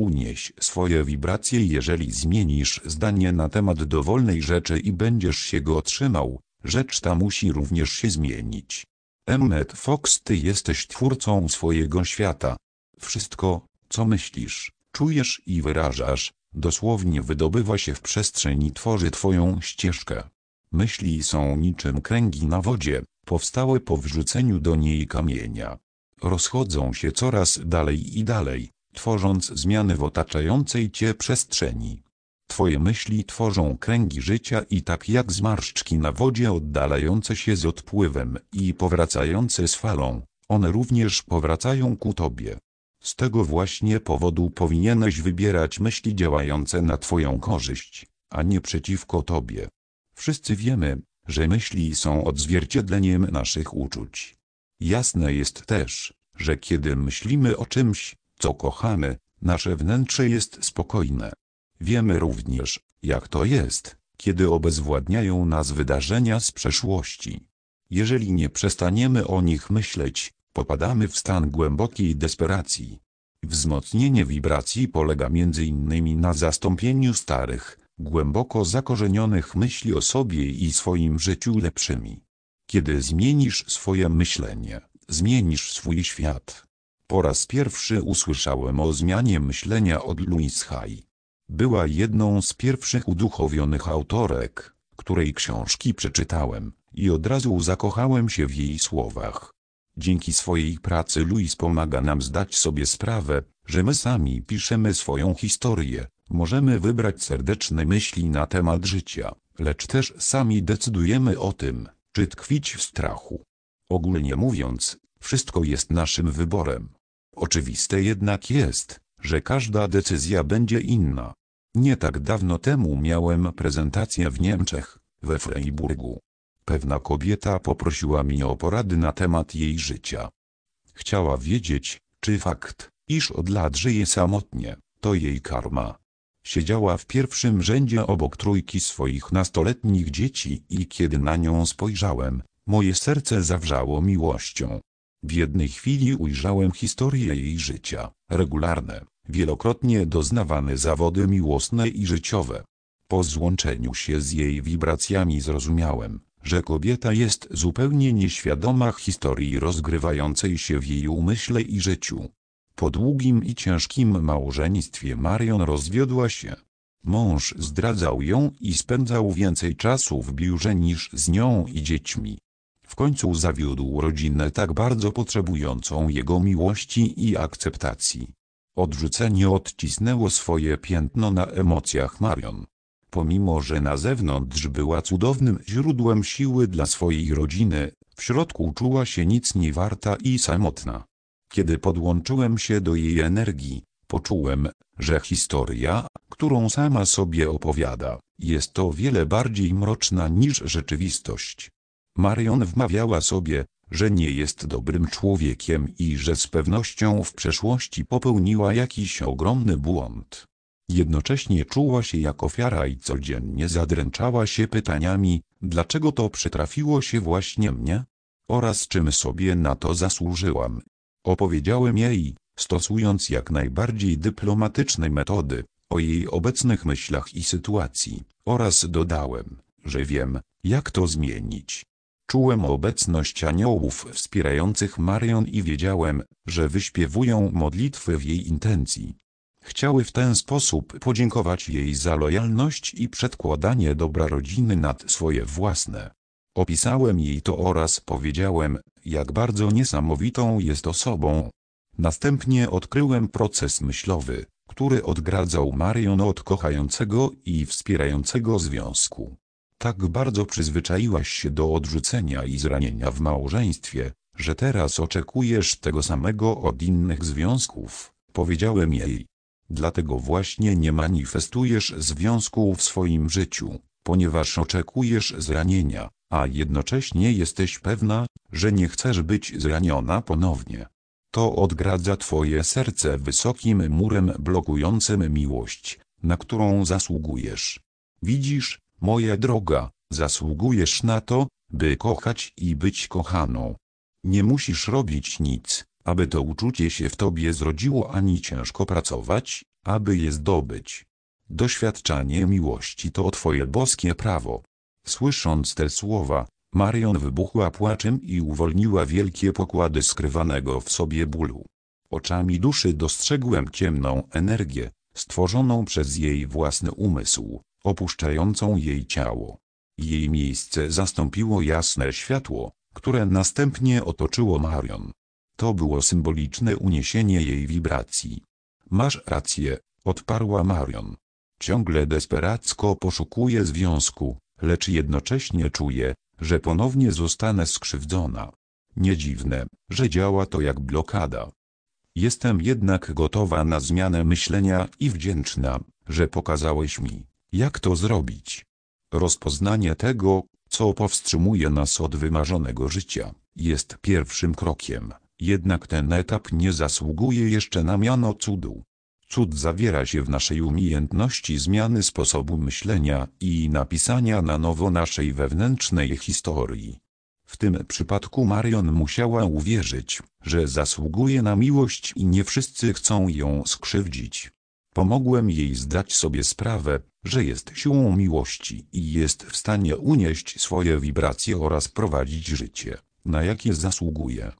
Unieś swoje wibracje jeżeli zmienisz zdanie na temat dowolnej rzeczy i będziesz się go otrzymał, rzecz ta musi również się zmienić. Emmet Fox ty jesteś twórcą swojego świata. Wszystko, co myślisz, czujesz i wyrażasz, dosłownie wydobywa się w przestrzeń i tworzy twoją ścieżkę. Myśli są niczym kręgi na wodzie, powstałe po wrzuceniu do niej kamienia. Rozchodzą się coraz dalej i dalej, tworząc zmiany w otaczającej cię przestrzeni. Twoje myśli tworzą kręgi życia i tak jak zmarszczki na wodzie oddalające się z odpływem i powracające z falą, one również powracają ku tobie. Z tego właśnie powodu powinieneś wybierać myśli działające na twoją korzyść, a nie przeciwko tobie. Wszyscy wiemy, że myśli są odzwierciedleniem naszych uczuć. Jasne jest też, że kiedy myślimy o czymś, co kochamy, nasze wnętrze jest spokojne. Wiemy również, jak to jest, kiedy obezwładniają nas wydarzenia z przeszłości. Jeżeli nie przestaniemy o nich myśleć, popadamy w stan głębokiej desperacji. Wzmocnienie wibracji polega m.in. na zastąpieniu starych, głęboko zakorzenionych myśli o sobie i swoim życiu lepszymi. Kiedy zmienisz swoje myślenie, zmienisz swój świat. Po raz pierwszy usłyszałem o zmianie myślenia od Louise Hay. Była jedną z pierwszych uduchowionych autorek, której książki przeczytałem, i od razu zakochałem się w jej słowach. Dzięki swojej pracy Louise pomaga nam zdać sobie sprawę, że my sami piszemy swoją historię, możemy wybrać serdeczne myśli na temat życia, lecz też sami decydujemy o tym, czy tkwić w strachu. Ogólnie mówiąc, wszystko jest naszym wyborem. Oczywiste jednak jest, że każda decyzja będzie inna. Nie tak dawno temu miałem prezentację w Niemczech, we Freiburgu. Pewna kobieta poprosiła mnie o porady na temat jej życia. Chciała wiedzieć, czy fakt, iż od lat żyje samotnie, to jej karma. Siedziała w pierwszym rzędzie obok trójki swoich nastoletnich dzieci i kiedy na nią spojrzałem, moje serce zawrzało miłością. W jednej chwili ujrzałem historię jej życia, regularne, wielokrotnie doznawane zawody miłosne i życiowe. Po złączeniu się z jej wibracjami zrozumiałem, że kobieta jest zupełnie nieświadoma historii rozgrywającej się w jej umyśle i życiu. Po długim i ciężkim małżeństwie Marion rozwiodła się. Mąż zdradzał ją i spędzał więcej czasu w biurze niż z nią i dziećmi. W końcu zawiódł rodzinę tak bardzo potrzebującą jego miłości i akceptacji. Odrzucenie odcisnęło swoje piętno na emocjach Marion. Pomimo, że na zewnątrz była cudownym źródłem siły dla swojej rodziny, w środku czuła się nic nie warta i samotna. Kiedy podłączyłem się do jej energii, poczułem, że historia, którą sama sobie opowiada, jest o wiele bardziej mroczna niż rzeczywistość. Marion wmawiała sobie, że nie jest dobrym człowiekiem i że z pewnością w przeszłości popełniła jakiś ogromny błąd. Jednocześnie czuła się jak ofiara i codziennie zadręczała się pytaniami, dlaczego to przytrafiło się właśnie mnie? Oraz czym sobie na to zasłużyłam. Opowiedziałem jej, stosując jak najbardziej dyplomatyczne metody, o jej obecnych myślach i sytuacji, oraz dodałem, że wiem, jak to zmienić. Czułem obecność aniołów wspierających Marion i wiedziałem, że wyśpiewują modlitwy w jej intencji. Chciały w ten sposób podziękować jej za lojalność i przedkładanie dobra rodziny nad swoje własne. Opisałem jej to oraz powiedziałem, jak bardzo niesamowitą jest osobą. Następnie odkryłem proces myślowy, który odgradzał Marion od kochającego i wspierającego związku. Tak bardzo przyzwyczaiłaś się do odrzucenia i zranienia w małżeństwie, że teraz oczekujesz tego samego od innych związków, powiedziałem jej. Dlatego właśnie nie manifestujesz związku w swoim życiu, ponieważ oczekujesz zranienia, a jednocześnie jesteś pewna, że nie chcesz być zraniona ponownie. To odgradza twoje serce wysokim murem blokującym miłość, na którą zasługujesz. Widzisz, moja droga, zasługujesz na to, by kochać i być kochaną. Nie musisz robić nic, aby to uczucie się w tobie zrodziło ani ciężko pracować, aby je zdobyć. Doświadczanie miłości to twoje boskie prawo. Słysząc te słowa, Marion wybuchła płaczem i uwolniła wielkie pokłady skrywanego w sobie bólu. Oczami duszy dostrzegłem ciemną energię, stworzoną przez jej własny umysł, opuszczającą jej ciało. Jej miejsce zastąpiło jasne światło, które następnie otoczyło Marion. To było symboliczne uniesienie jej wibracji. Masz rację, odparła Marion. Ciągle desperacko poszukuję związku, lecz jednocześnie czuję, że ponownie zostanę skrzywdzona. Nie dziwne, że działa to jak blokada. Jestem jednak gotowa na zmianę myślenia i wdzięczna, że pokazałeś mi, jak to zrobić. Rozpoznanie tego, co powstrzymuje nas od wymarzonego życia, jest pierwszym krokiem, jednak ten etap nie zasługuje jeszcze na miano cudu. Cud zawiera się w naszej umiejętności zmiany sposobu myślenia i napisania na nowo naszej wewnętrznej historii. W tym przypadku Marion musiała uwierzyć, że zasługuje na miłość i nie wszyscy chcą ją skrzywdzić. Pomogłem jej zdać sobie sprawę, że jest siłą miłości i jest w stanie unieść swoje wibracje oraz prowadzić życie, na jakie zasługuje.